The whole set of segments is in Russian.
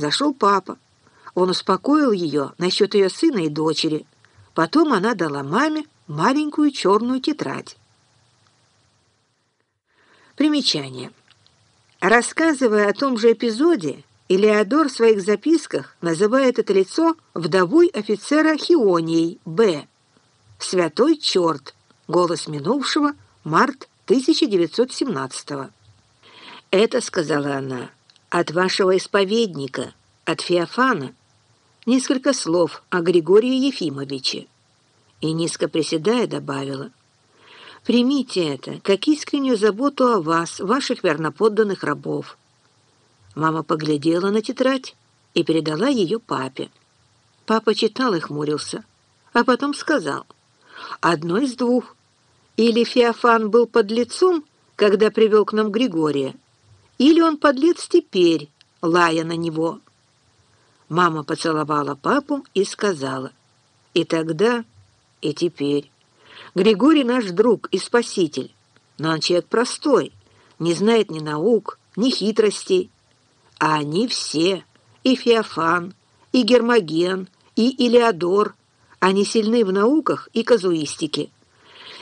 зашел папа. Он успокоил ее насчет ее сына и дочери. Потом она дала маме маленькую черную тетрадь. Примечание. Рассказывая о том же эпизоде, Илеодор в своих записках называет это лицо вдовой офицера Хионией Б. «Святой черт», голос минувшего, март 1917 -го. «Это, — сказала она, — от вашего исповедника, от Феофана, несколько слов о Григории Ефимовиче». И, низко приседая, добавила, «Примите это, как искреннюю заботу о вас, ваших верноподданных рабов». Мама поглядела на тетрадь и передала ее папе. Папа читал и хмурился, а потом сказал, «Одно из двух. Или Феофан был под лицом, когда привел к нам Григория, или он подлец теперь, лая на него. Мама поцеловала папу и сказала, и тогда, и теперь. Григорий наш друг и спаситель, но он человек простой, не знает ни наук, ни хитростей. А они все, и Феофан, и Гермоген, и Илеодор, они сильны в науках и казуистике.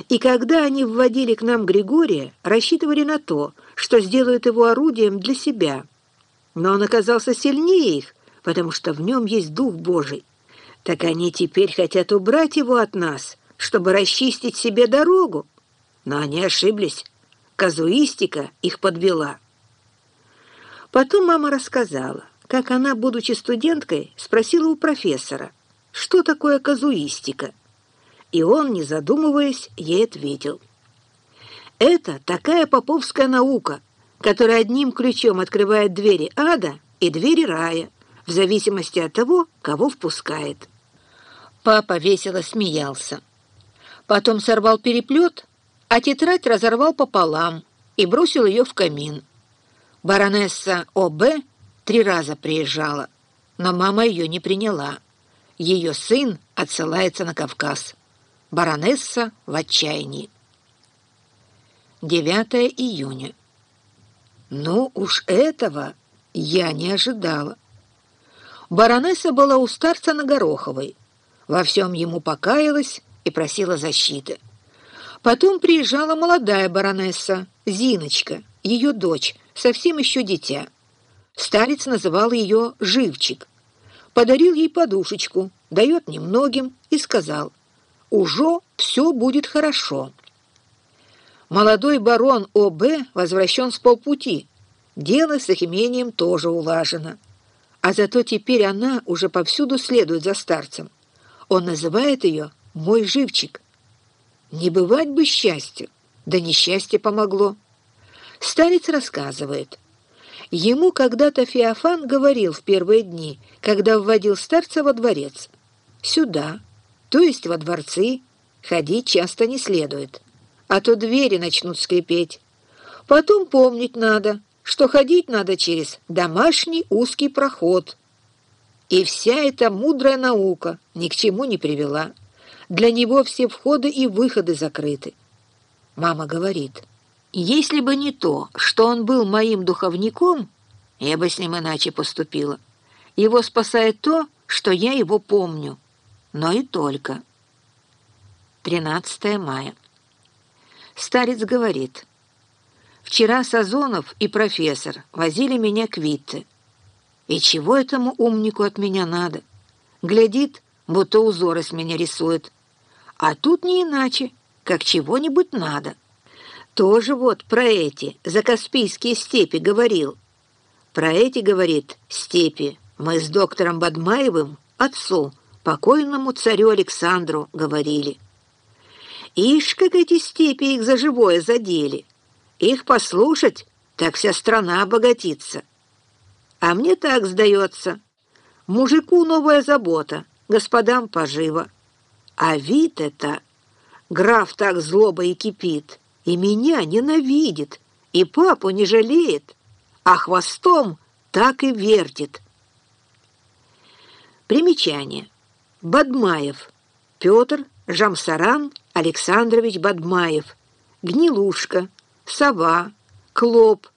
И когда они вводили к нам Григория, рассчитывали на то, что сделают его орудием для себя. Но он оказался сильнее их, потому что в нем есть Дух Божий. Так они теперь хотят убрать его от нас, чтобы расчистить себе дорогу. Но они ошиблись. Казуистика их подвела. Потом мама рассказала, как она, будучи студенткой, спросила у профессора, что такое казуистика – и он, не задумываясь, ей ответил. «Это такая поповская наука, которая одним ключом открывает двери ада и двери рая, в зависимости от того, кого впускает». Папа весело смеялся. Потом сорвал переплет, а тетрадь разорвал пополам и бросил ее в камин. Баронесса О.Б. три раза приезжала, но мама ее не приняла. Ее сын отсылается на Кавказ. Баронесса в отчаянии. 9 июня. Ну уж этого я не ожидала. Баронесса была у старца на Гороховой. Во всем ему покаялась и просила защиты. Потом приезжала молодая баронесса, Зиночка, ее дочь, совсем еще дитя. Старец называл ее «Живчик». Подарил ей подушечку, дает немногим, и сказал, уже все будет хорошо. Молодой барон О.Б. возвращен с полпути. Дело с их имением тоже улажено. А зато теперь она уже повсюду следует за старцем. Он называет ее «мой живчик». Не бывать бы счастью, да несчастье помогло. Старец рассказывает. Ему когда-то Феофан говорил в первые дни, когда вводил старца во дворец. «Сюда, то есть во дворцы, ходить часто не следует, а то двери начнут скрипеть. Потом помнить надо, что ходить надо через домашний узкий проход. И вся эта мудрая наука ни к чему не привела. Для него все входы и выходы закрыты. Мама говорит, если бы не то, что он был моим духовником, я бы с ним иначе поступила. Его спасает то, что я его помню» но и только. 13 мая. Старец говорит, «Вчера Сазонов и профессор возили меня к Витте. И чего этому умнику от меня надо? Глядит, будто узоры с меня рисует. А тут не иначе, как чего-нибудь надо. Тоже вот про эти закаспийские степи говорил. Про эти, говорит, степи мы с доктором Бадмаевым, отцу, покойному царю Александру говорили. Ишь, как эти степи их за живое задели. Их послушать, так вся страна обогатится. А мне так сдается. Мужику новая забота, господам поживо. А вид это... Граф так злоба и кипит, и меня ненавидит, и папу не жалеет, а хвостом так и вертит. Примечание. Бадмаев. Петр Жамсаран Александрович Бадмаев. Гнилушка. Сова. Клоп.